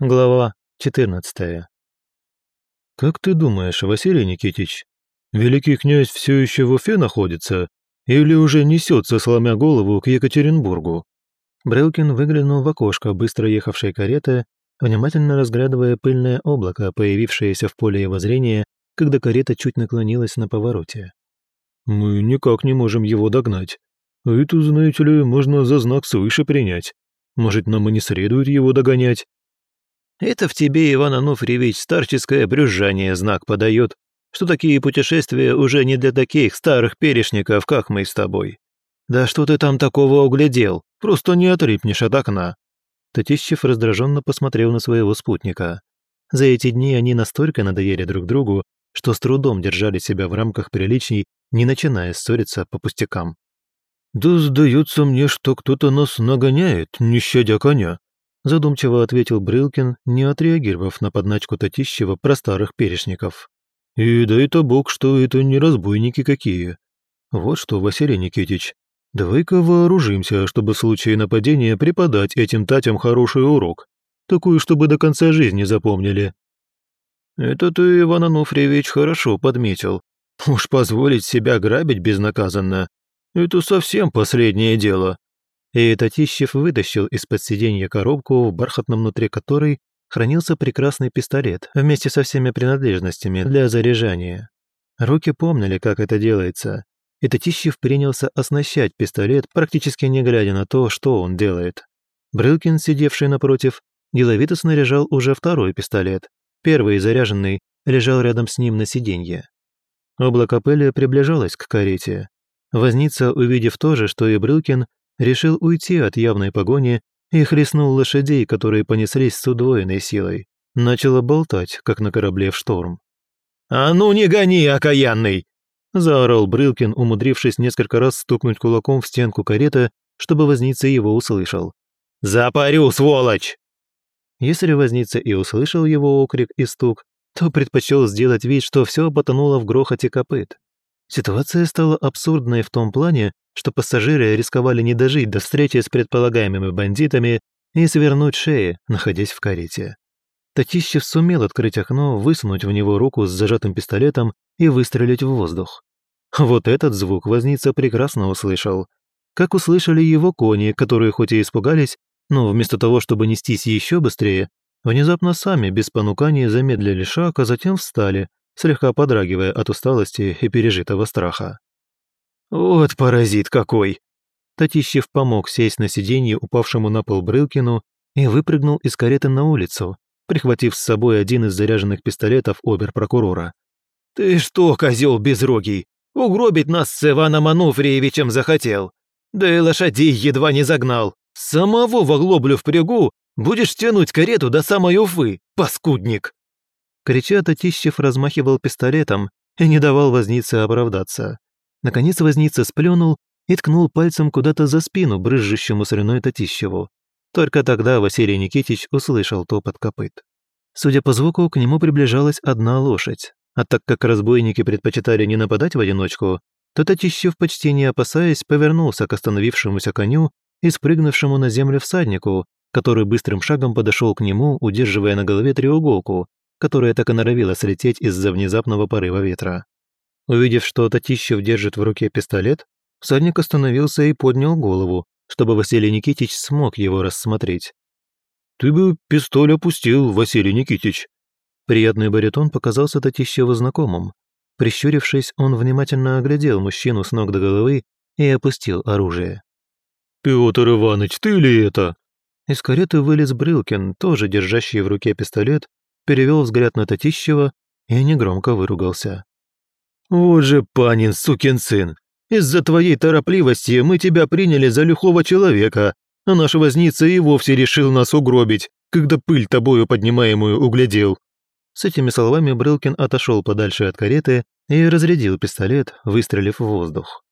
Глава 14. «Как ты думаешь, Василий Никитич, великий князь все еще в Уфе находится или уже несется, сломя голову, к Екатеринбургу?» Брелкин выглянул в окошко быстро ехавшей кареты, внимательно разглядывая пыльное облако, появившееся в поле его зрения, когда карета чуть наклонилась на повороте. «Мы никак не можем его догнать. Это, знаете ли, можно за знак свыше принять. Может, нам и не следует его догонять?» Это в тебе, Иван Ануфриевич, старческое брюзжание знак подает, что такие путешествия уже не для таких старых перешников, как мы с тобой. Да что ты там такого углядел? Просто не отрипнешь от окна». Татищев раздраженно посмотрел на своего спутника. За эти дни они настолько надоели друг другу, что с трудом держали себя в рамках приличий, не начиная ссориться по пустякам. «Да сдается мне, что кто-то нас нагоняет, не щадя коня», задумчиво ответил Брылкин, не отреагировав на подначку Татищева про старых перешников. «И дай-то бог, что это не разбойники какие. Вот что, Василий Никитич, давай-ка вооружимся, чтобы в случае нападения преподать этим татям хороший урок, такую, чтобы до конца жизни запомнили». «Это ты, Иван Ануфриевич, хорошо подметил. Уж позволить себя грабить безнаказанно – это совсем последнее дело», и Татищев вытащил из-под сиденья коробку, в бархатном внутри которой хранился прекрасный пистолет вместе со всеми принадлежностями для заряжания. Руки помнили, как это делается, и Татищев принялся оснащать пистолет, практически не глядя на то, что он делает. Брылкин, сидевший напротив, деловито снаряжал уже второй пистолет. Первый, заряженный, лежал рядом с ним на сиденье. Облако пыли приближалось к карете. Возница, увидев то же, что и Брылкин, решил уйти от явной погони и хлестнул лошадей, которые понеслись с удвоенной силой. Начало болтать, как на корабле в шторм. «А ну не гони, окаянный!» заорал Брылкин, умудрившись несколько раз стукнуть кулаком в стенку кареты, чтобы возница его услышал. «Запарю, сволочь!» Если возница и услышал его окрик и стук, то предпочел сделать вид, что все потонуло в грохоте копыт. Ситуация стала абсурдной в том плане, что пассажиры рисковали не дожить до встречи с предполагаемыми бандитами и свернуть шеи, находясь в карете. Татищев сумел открыть окно, высунуть в него руку с зажатым пистолетом и выстрелить в воздух. Вот этот звук возница прекрасно услышал. Как услышали его кони, которые хоть и испугались, но вместо того, чтобы нестись еще быстрее, внезапно сами без понукания замедлили шаг, а затем встали, слегка подрагивая от усталости и пережитого страха. «Вот паразит какой!» Татищев помог сесть на сиденье упавшему на пол Брылкину и выпрыгнул из кареты на улицу, прихватив с собой один из заряженных пистолетов обер-прокурора. «Ты что, козел безрогий, угробить нас с Иваном Ануфриевичем захотел? Да и лошадей едва не загнал. Самого в оглоблю впрягу, будешь тянуть карету до самой Уфы, паскудник!» Крича, Татищев размахивал пистолетом и не давал вознице оправдаться. Наконец возница сплюнул и ткнул пальцем куда-то за спину брызжущему соляной Татищеву. Только тогда Василий Никитич услышал топот копыт. Судя по звуку, к нему приближалась одна лошадь. А так как разбойники предпочитали не нападать в одиночку, то Татищев, почти не опасаясь, повернулся к остановившемуся коню и спрыгнувшему на землю всаднику, который быстрым шагом подошел к нему, удерживая на голове треуголку, которая так и норовила слететь из-за внезапного порыва ветра. Увидев, что Татищев держит в руке пистолет, всадник остановился и поднял голову, чтобы Василий Никитич смог его рассмотреть. «Ты бы пистоль опустил, Василий Никитич!» Приятный баритон показался Татищеву знакомым. Прищурившись, он внимательно оглядел мужчину с ног до головы и опустил оружие. «Петр Иванович, ты ли это?» Из кареты вылез Брылкин, тоже держащий в руке пистолет, перевел взгляд на Татищева и негромко выругался. «Вот же, панин, сукин сын! Из-за твоей торопливости мы тебя приняли за лихого человека, а наш возница и вовсе решил нас угробить, когда пыль тобою поднимаемую углядел». С этими словами Брылкин отошел подальше от кареты и разрядил пистолет, выстрелив в воздух.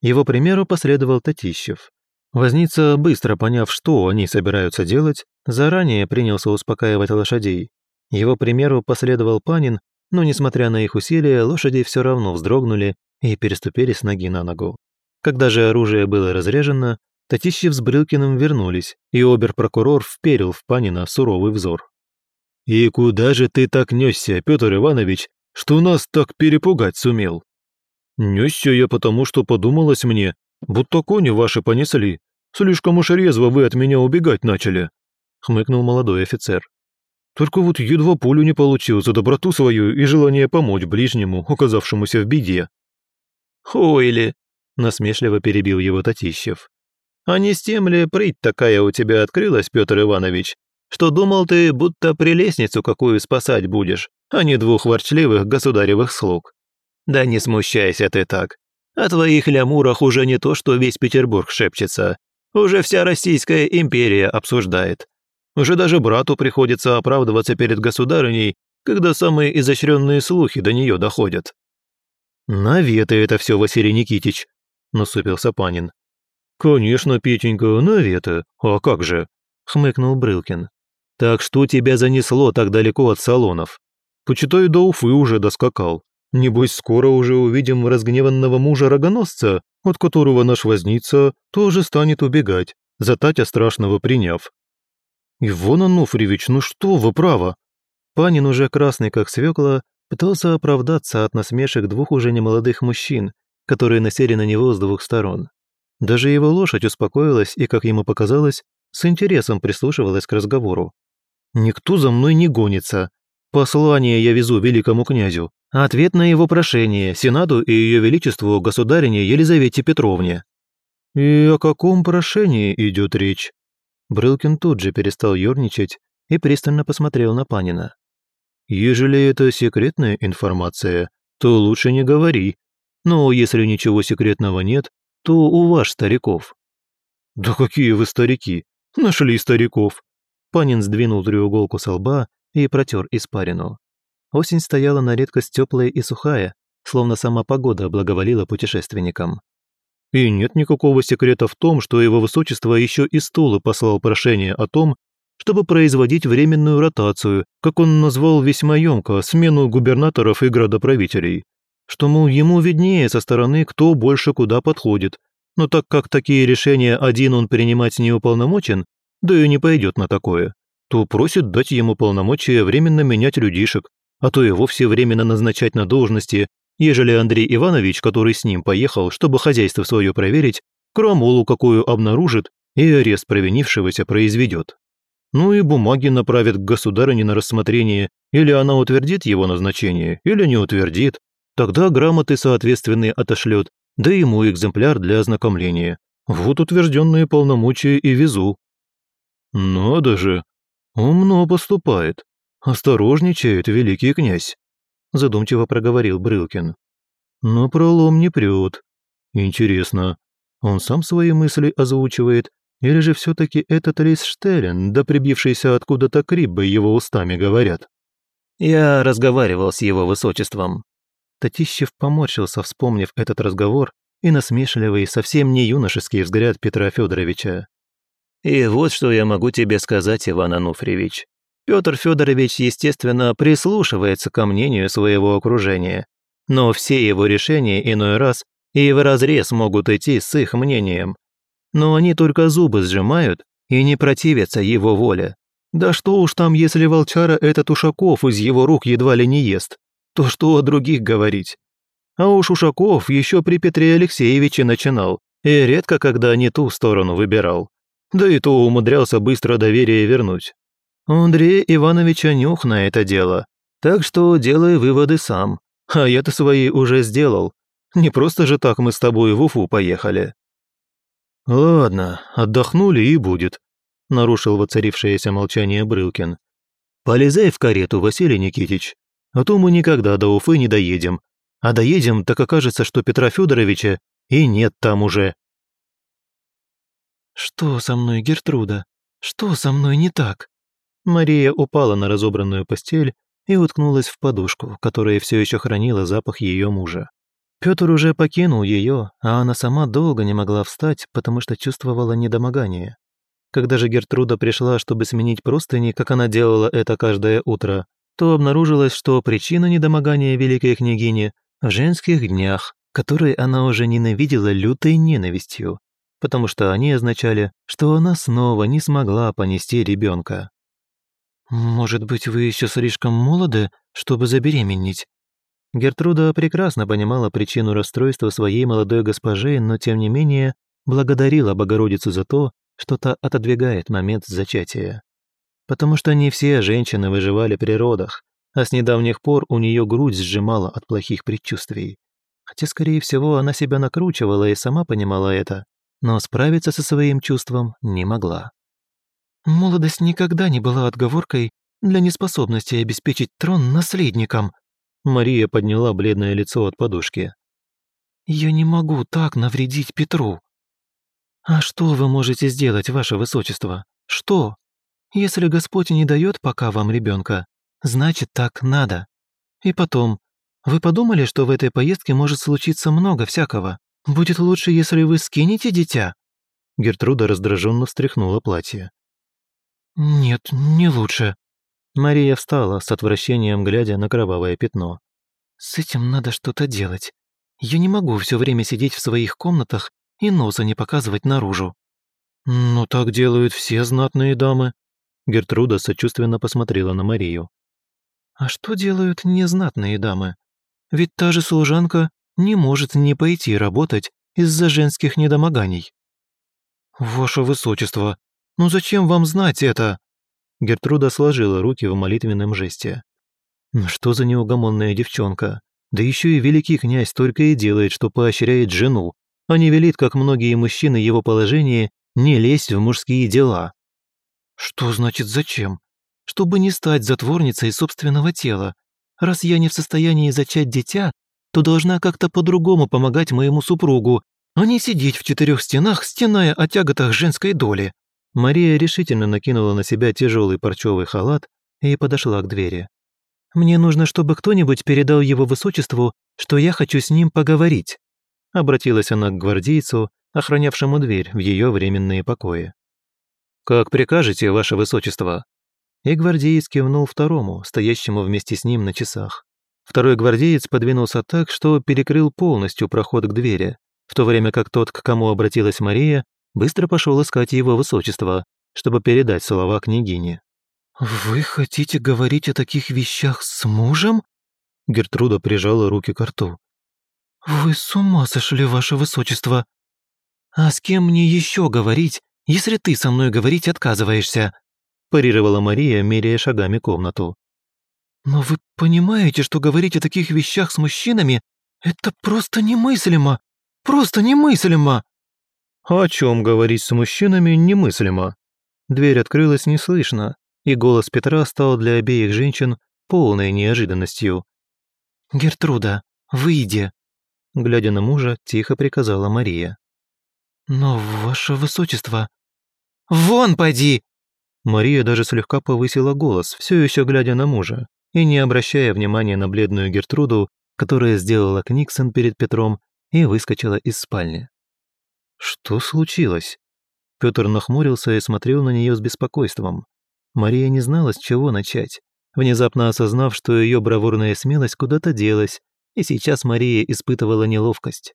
Его примеру последовал Татищев. Возница, быстро поняв, что они собираются делать, заранее принялся успокаивать лошадей. Его примеру последовал Панин но, несмотря на их усилия, лошади все равно вздрогнули и переступили с ноги на ногу. Когда же оружие было разрежено, Татищев с Брылкиным вернулись, и обер-прокурор вперил в Панина суровый взор. «И куда же ты так несся, Петр Иванович, что нас так перепугать сумел?» «Несся я потому, что подумалось мне, будто кони ваши понесли. Слишком уж резво вы от меня убегать начали», — хмыкнул молодой офицер. «Только вот едва пулю не получил за доброту свою и желание помочь ближнему, оказавшемуся в беде». «Хуйли!» — насмешливо перебил его Татищев. «А не с тем ли прыть такая у тебя открылась, Петр Иванович, что думал ты, будто прелестницу какую спасать будешь, а не двух ворчливых государевых слуг? Да не смущайся ты так. О твоих лямурах уже не то, что весь Петербург шепчется. Уже вся Российская империя обсуждает. Уже даже брату приходится оправдываться перед государыней, когда самые изощренные слухи до нее доходят. «Наветы это все, Василий Никитич», — насупился Панин. «Конечно, Петенька, наветы. А как же?» — хмыкнул Брылкин. «Так что тебя занесло так далеко от салонов? Почитай, до Уфы уже доскакал. Небось, скоро уже увидим разгневанного мужа-рогоносца, от которого наш возница тоже станет убегать, за Татя страшного приняв». «Ивон Ануфриевич, ну что вы, право?» Панин, уже красный как свекла, пытался оправдаться от насмешек двух уже немолодых мужчин, которые насели на него с двух сторон. Даже его лошадь успокоилась и, как ему показалось, с интересом прислушивалась к разговору. «Никто за мной не гонится. Послание я везу великому князю, ответ на его прошение Сенату и ее величеству государине Елизавете Петровне». «И о каком прошении идет речь?» Брылкин тут же перестал ерничать и пристально посмотрел на Панина. «Ежели это секретная информация, то лучше не говори. Но если ничего секретного нет, то у ваш стариков». «Да какие вы старики! Нашли стариков!» Панин сдвинул треуголку со лба и протер испарину. Осень стояла на редкость теплая и сухая, словно сама погода благоволила путешественникам. И нет никакого секрета в том, что его высочество еще и стулы послал прошение о том, чтобы производить временную ротацию, как он назвал весьма емко, смену губернаторов и градоправителей. Что, мол, ему виднее со стороны, кто больше куда подходит, но так как такие решения один он принимать не уполномочен, да и не пойдет на такое, то просит дать ему полномочия временно менять людишек, а то и вовсе временно назначать на должности, ежели Андрей Иванович, который с ним поехал, чтобы хозяйство свое проверить, крамолу какую обнаружит и арест провинившегося произведет. Ну и бумаги направит к государыне на рассмотрение, или она утвердит его назначение, или не утвердит, Тогда грамоты соответственные отошлет, да ему экземпляр для ознакомления. Вот утвержденные полномочия и везу». «Надо же! Умно поступает. Осторожничает великий князь», задумчиво проговорил Брылкин. «Но пролом не прет. Интересно, он сам свои мысли озвучивает, или же все-таки этот Рейс Штерен, да прибившийся откуда-то криббы его устами говорят?» «Я разговаривал с его высочеством», Татищев поморщился, вспомнив этот разговор и насмешливый, совсем не юношеский взгляд Петра Федоровича. «И вот что я могу тебе сказать, Иван Ануфриевич. Петр Федорович, естественно, прислушивается ко мнению своего окружения, но все его решения иной раз и вразрез могут идти с их мнением. Но они только зубы сжимают и не противятся его воле. Да что уж там, если волчара этот Ушаков из его рук едва ли не ест то что о других говорить? А уж Ушаков еще при Петре Алексеевиче начинал, и редко когда не ту сторону выбирал. Да и то умудрялся быстро доверие вернуть. У Андрея Ивановича нюх на это дело, так что делай выводы сам. А я-то свои уже сделал. Не просто же так мы с тобой в Уфу поехали. Ладно, отдохнули и будет, нарушил воцарившееся молчание Брылкин. Полезай в карету, Василий Никитич. А то мы никогда до Уфы не доедем. А доедем, так окажется, что Петра Федоровича и нет там уже. «Что со мной, Гертруда? Что со мной не так?» Мария упала на разобранную постель и уткнулась в подушку, которая все еще хранила запах ее мужа. Петр уже покинул ее, а она сама долго не могла встать, потому что чувствовала недомогание. Когда же Гертруда пришла, чтобы сменить простыни, как она делала это каждое утро, то обнаружилось, что причина недомогания великой княгини в женских днях, которые она уже ненавидела лютой ненавистью, потому что они означали, что она снова не смогла понести ребенка. Может быть, вы еще слишком молоды, чтобы забеременеть?» Гертруда прекрасно понимала причину расстройства своей молодой госпожи, но тем не менее благодарила Богородицу за то, что та отодвигает момент зачатия. Потому что не все женщины выживали при родах, а с недавних пор у нее грудь сжимала от плохих предчувствий. Хотя, скорее всего, она себя накручивала и сама понимала это, но справиться со своим чувством не могла. «Молодость никогда не была отговоркой для неспособности обеспечить трон наследникам», Мария подняла бледное лицо от подушки. «Я не могу так навредить Петру». «А что вы можете сделать, ваше высочество? Что? Если Господь не дает пока вам ребенка, значит, так надо. И потом, вы подумали, что в этой поездке может случиться много всякого? Будет лучше, если вы скинете дитя?» Гертруда раздраженно встряхнула платье. «Нет, не лучше». Мария встала, с отвращением глядя на кровавое пятно. «С этим надо что-то делать. Я не могу все время сидеть в своих комнатах и носа не показывать наружу». «Ну так делают все знатные дамы». Гертруда сочувственно посмотрела на Марию. «А что делают незнатные дамы? Ведь та же служанка не может не пойти работать из-за женских недомоганий». «Ваше высочество, ну зачем вам знать это?» Гертруда сложила руки в молитвенном жесте. «Ну «Что за неугомонная девчонка? Да еще и великий князь только и делает, что поощряет жену, а не велит, как многие мужчины его положения, не лезть в мужские дела». «Что значит зачем? Чтобы не стать затворницей собственного тела. Раз я не в состоянии зачать дитя, то должна как-то по-другому помогать моему супругу, а не сидеть в четырех стенах, стеная о тяготах женской доли». Мария решительно накинула на себя тяжелый парчевый халат и подошла к двери. «Мне нужно, чтобы кто-нибудь передал его высочеству, что я хочу с ним поговорить», обратилась она к гвардейцу, охранявшему дверь в ее временные покои. «Как прикажете, ваше высочество?» И гвардеец кивнул второму, стоящему вместе с ним на часах. Второй гвардеец подвинулся так, что перекрыл полностью проход к двери, в то время как тот, к кому обратилась Мария, быстро пошел искать его высочество, чтобы передать слова княгине. «Вы хотите говорить о таких вещах с мужем?» Гертруда прижала руки к рту. «Вы с ума сошли, ваше высочество! А с кем мне еще говорить, если ты со мной говорить отказываешься?» парировала Мария, меряя шагами комнату. «Но вы понимаете, что говорить о таких вещах с мужчинами — это просто немыслимо! Просто немыслимо!» О чем говорить с мужчинами немыслимо. Дверь открылась неслышно, и голос Петра стал для обеих женщин полной неожиданностью. «Гертруда, выйди!» Глядя на мужа, тихо приказала Мария. «Но, ваше высочество...» «Вон поди!» Мария даже слегка повысила голос, все еще глядя на мужа, и не обращая внимания на бледную Гертруду, которая сделала Книксон перед Петром и выскочила из спальни. Что случилось? Петр нахмурился и смотрел на нее с беспокойством. Мария не знала, с чего начать, внезапно осознав, что ее бравурная смелость куда-то делась, и сейчас Мария испытывала неловкость.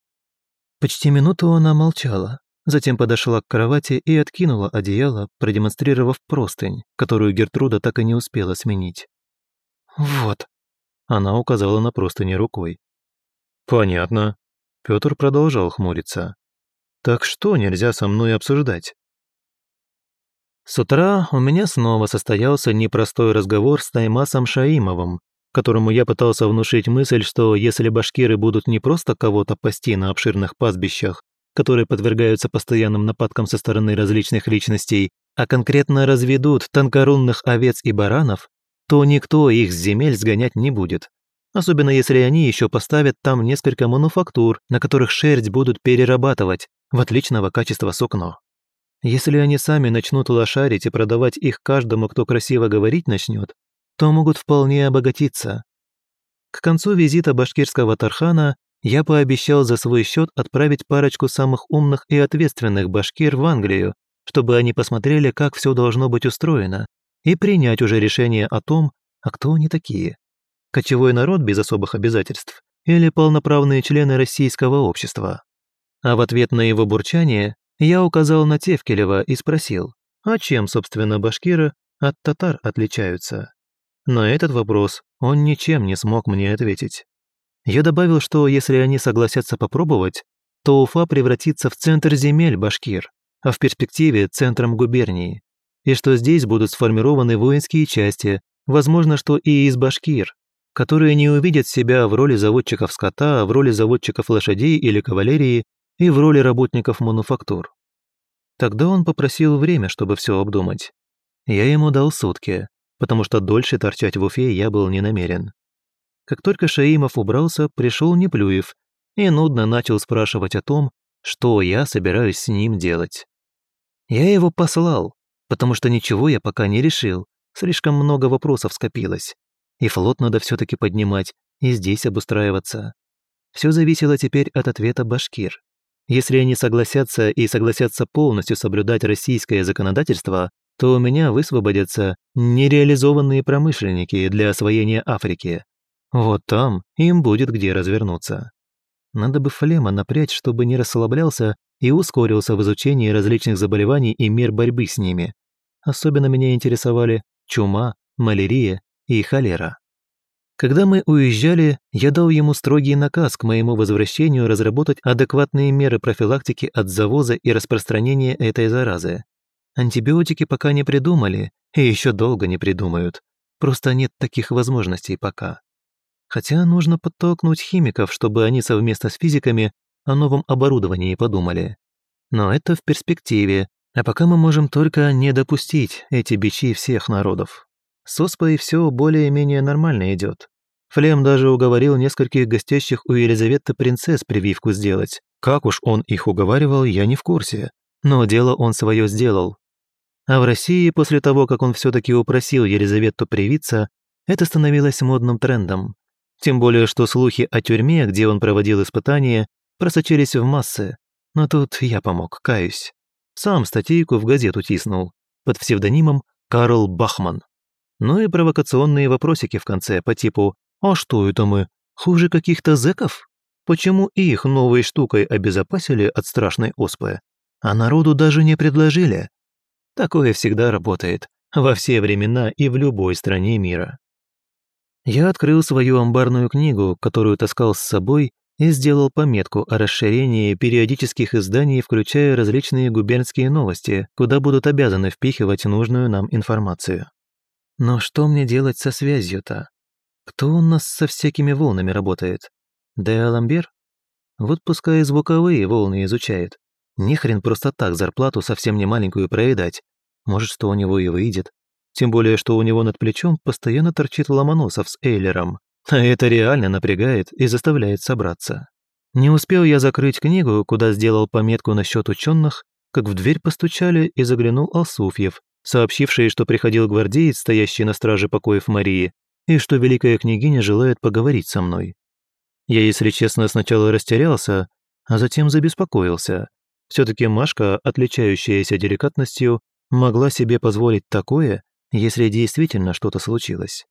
Почти минуту она молчала, затем подошла к кровати и откинула одеяло, продемонстрировав простынь, которую Гертруда так и не успела сменить. «Вот», — она указала на простыни рукой. «Понятно». Петр продолжал хмуриться. Так что нельзя со мной обсуждать? С утра у меня снова состоялся непростой разговор с Таймасом Шаимовым, которому я пытался внушить мысль, что если башкиры будут не просто кого-то пасти на обширных пастбищах, которые подвергаются постоянным нападкам со стороны различных личностей, а конкретно разведут тонкорунных овец и баранов, то никто их с земель сгонять не будет. Особенно если они еще поставят там несколько мануфактур, на которых шерсть будут перерабатывать, в отличного качества сукно. Если они сами начнут лошарить и продавать их каждому, кто красиво говорить начнет, то могут вполне обогатиться. К концу визита башкирского Тархана я пообещал за свой счет отправить парочку самых умных и ответственных башкир в Англию, чтобы они посмотрели, как все должно быть устроено, и принять уже решение о том, а кто они такие. Кочевой народ без особых обязательств или полноправные члены российского общества. А в ответ на его бурчание я указал на Тевкелева и спросил, а чем, собственно, башкиры от татар отличаются? На этот вопрос он ничем не смог мне ответить. Я добавил, что если они согласятся попробовать, то Уфа превратится в центр земель башкир, а в перспективе центром губернии, и что здесь будут сформированы воинские части, возможно, что и из башкир, которые не увидят себя в роли заводчиков скота, в роли заводчиков лошадей или кавалерии и в роли работников мануфактур. Тогда он попросил время, чтобы все обдумать. Я ему дал сутки, потому что дольше торчать в Уфе я был не намерен. Как только Шаимов убрался, пришел Неплюев и нудно начал спрашивать о том, что я собираюсь с ним делать. Я его послал, потому что ничего я пока не решил, слишком много вопросов скопилось. И флот надо все таки поднимать, и здесь обустраиваться. Все зависело теперь от ответа башкир. Если они согласятся и согласятся полностью соблюдать российское законодательство, то у меня высвободятся нереализованные промышленники для освоения Африки. Вот там им будет где развернуться. Надо бы Флема напрячь, чтобы не расслаблялся и ускорился в изучении различных заболеваний и мер борьбы с ними. Особенно меня интересовали чума, малярия и холера. Когда мы уезжали, я дал ему строгий наказ к моему возвращению разработать адекватные меры профилактики от завоза и распространения этой заразы. Антибиотики пока не придумали и еще долго не придумают. Просто нет таких возможностей пока. Хотя нужно подтолкнуть химиков, чтобы они совместно с физиками о новом оборудовании подумали. Но это в перспективе, а пока мы можем только не допустить эти бичи всех народов. С оспой все более-менее нормально идет. Флем даже уговорил нескольких гостящих у Елизаветы принцесс прививку сделать. Как уж он их уговаривал, я не в курсе. Но дело он свое сделал. А в России, после того, как он все таки упросил Елизавету привиться, это становилось модным трендом. Тем более, что слухи о тюрьме, где он проводил испытания, просочились в массы. Но тут я помог, каюсь. Сам статейку в газету тиснул, под псевдонимом Карл Бахман. Ну и провокационные вопросики в конце по типу «А что это мы? Хуже каких-то зэков? Почему их новой штукой обезопасили от страшной оспы, а народу даже не предложили?» Такое всегда работает, во все времена и в любой стране мира. Я открыл свою амбарную книгу, которую таскал с собой, и сделал пометку о расширении периодических изданий, включая различные губернские новости, куда будут обязаны впихивать нужную нам информацию. Но что мне делать со связью-то? Кто у нас со всякими волнами работает? Де Аламбер? Вот пускай звуковые волны изучает. Не просто так зарплату совсем не маленькую проедать. Может, что у него и выйдет. Тем более, что у него над плечом постоянно торчит Ломоносов с Эйлером. А это реально напрягает и заставляет собраться. Не успел я закрыть книгу, куда сделал пометку насчет ученых, как в дверь постучали и заглянул Алсуфьев, сообщивший, что приходил гвардеец, стоящий на страже покоев Марии, и что великая княгиня желает поговорить со мной. Я, если честно, сначала растерялся, а затем забеспокоился. Все-таки Машка, отличающаяся деликатностью, могла себе позволить такое, если действительно что-то случилось.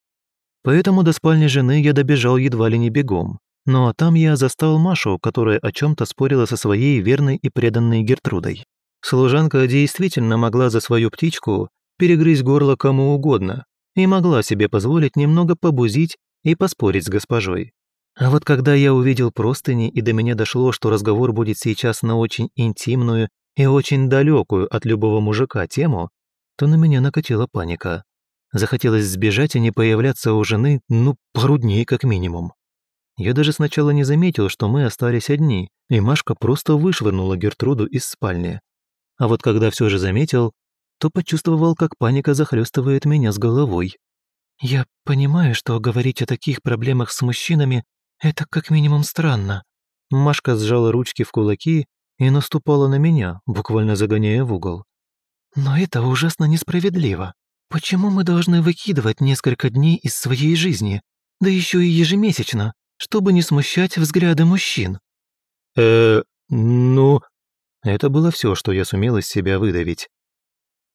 Поэтому до спальни жены я добежал едва ли не бегом. Но там я застал Машу, которая о чем-то спорила со своей верной и преданной Гертрудой. Служанка действительно могла за свою птичку перегрызть горло кому угодно и могла себе позволить немного побузить и поспорить с госпожой. А вот когда я увидел простыни и до меня дошло, что разговор будет сейчас на очень интимную и очень далекую от любого мужика тему, то на меня накатила паника. Захотелось сбежать и не появляться у жены, ну, пару дней как минимум. Я даже сначала не заметил, что мы остались одни, и Машка просто вышвырнула Гертруду из спальни. А вот когда все же заметил, то почувствовал, как паника захлестывает меня с головой. «Я понимаю, что говорить о таких проблемах с мужчинами – это как минимум странно». Машка сжала ручки в кулаки и наступала на меня, буквально загоняя в угол. «Но это ужасно несправедливо. Почему мы должны выкидывать несколько дней из своей жизни, да еще и ежемесячно, чтобы не смущать взгляды мужчин?» «Э, ну...» Это было все, что я сумел из себя выдавить.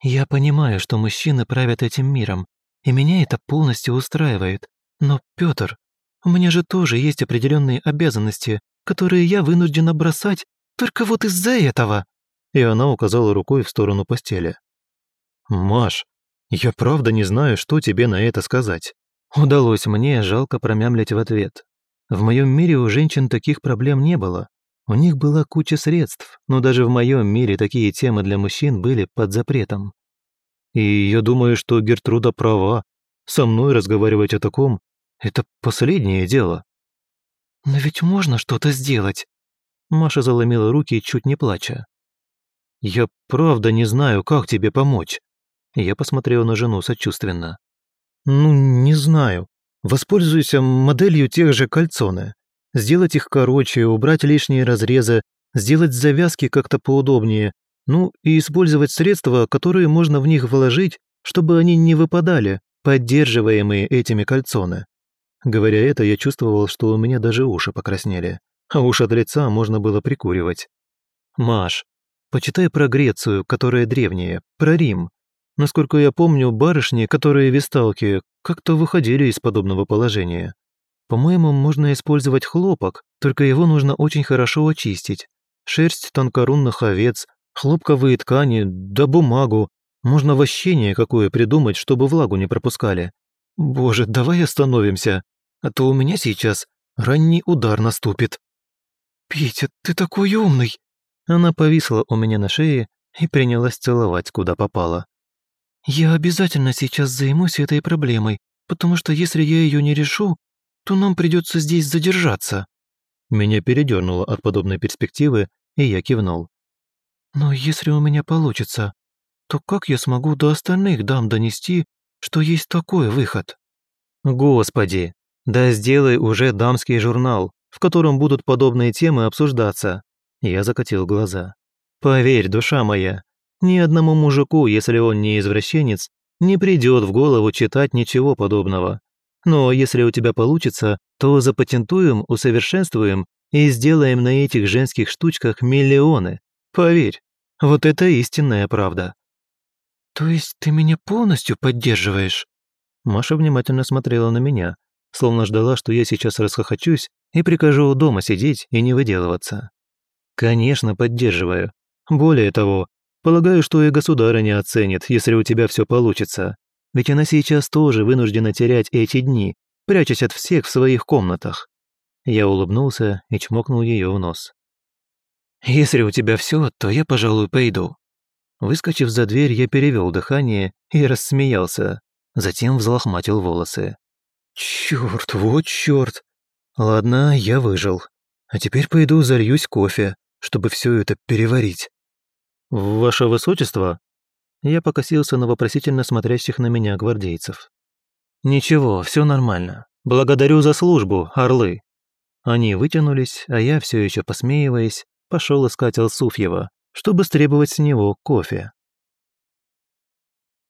«Я понимаю, что мужчины правят этим миром, и меня это полностью устраивает. Но, Пётр, у меня же тоже есть определенные обязанности, которые я вынуждена бросать только вот из-за этого». И она указала рукой в сторону постели. «Маш, Я правда не знаю, что тебе на это сказать. Удалось мне жалко промямлить в ответ. В моем мире у женщин таких проблем не было. У них была куча средств, но даже в моем мире такие темы для мужчин были под запретом. И я думаю, что Гертруда права. Со мной разговаривать о таком – это последнее дело. «Но ведь можно что-то сделать!» Маша заломила руки, чуть не плача. «Я правда не знаю, как тебе помочь». Я посмотрел на жену сочувственно. «Ну, не знаю. Воспользуйся моделью тех же кальцоны. Сделать их короче, убрать лишние разрезы, сделать завязки как-то поудобнее, ну и использовать средства, которые можно в них вложить, чтобы они не выпадали, поддерживаемые этими кальцоны. Говоря это, я чувствовал, что у меня даже уши покраснели, а уж от лица можно было прикуривать. «Маш, почитай про Грецию, которая древняя, про Рим. Насколько я помню, барышни, которые висталки, как-то выходили из подобного положения. По-моему, можно использовать хлопок, только его нужно очень хорошо очистить. Шерсть тонкорунных овец, хлопковые ткани, да бумагу. Можно вощение какое придумать, чтобы влагу не пропускали. Боже, давай остановимся, а то у меня сейчас ранний удар наступит. «Петя, ты такой умный!» Она повисла у меня на шее и принялась целовать, куда попало. «Я обязательно сейчас займусь этой проблемой, потому что если я ее не решу, то нам придется здесь задержаться». Меня передернуло от подобной перспективы, и я кивнул. «Но если у меня получится, то как я смогу до остальных дам донести, что есть такой выход?» «Господи, да сделай уже дамский журнал, в котором будут подобные темы обсуждаться». Я закатил глаза. «Поверь, душа моя, ни одному мужику, если он не извращенец, не придет в голову читать ничего подобного. Но если у тебя получится, то запатентуем, усовершенствуем и сделаем на этих женских штучках миллионы. Поверь, вот это истинная правда». «То есть ты меня полностью поддерживаешь?» Маша внимательно смотрела на меня, словно ждала, что я сейчас расхохочусь и прикажу дома сидеть и не выделываться. «Конечно, поддерживаю. Более того, Полагаю, что и государыня оценит, если у тебя все получится. Ведь она сейчас тоже вынуждена терять эти дни, прячась от всех в своих комнатах». Я улыбнулся и чмокнул ее в нос. «Если у тебя все, то я, пожалуй, пойду». Выскочив за дверь, я перевел дыхание и рассмеялся, затем взлохматил волосы. Черт, вот черт! Ладно, я выжил. А теперь пойду зальюсь кофе, чтобы все это переварить. «Ваше высочество?» Я покосился на вопросительно смотрящих на меня гвардейцев. «Ничего, все нормально. Благодарю за службу, орлы». Они вытянулись, а я, все еще посмеиваясь, пошел искать Алсуфьева, чтобы стребовать с него кофе.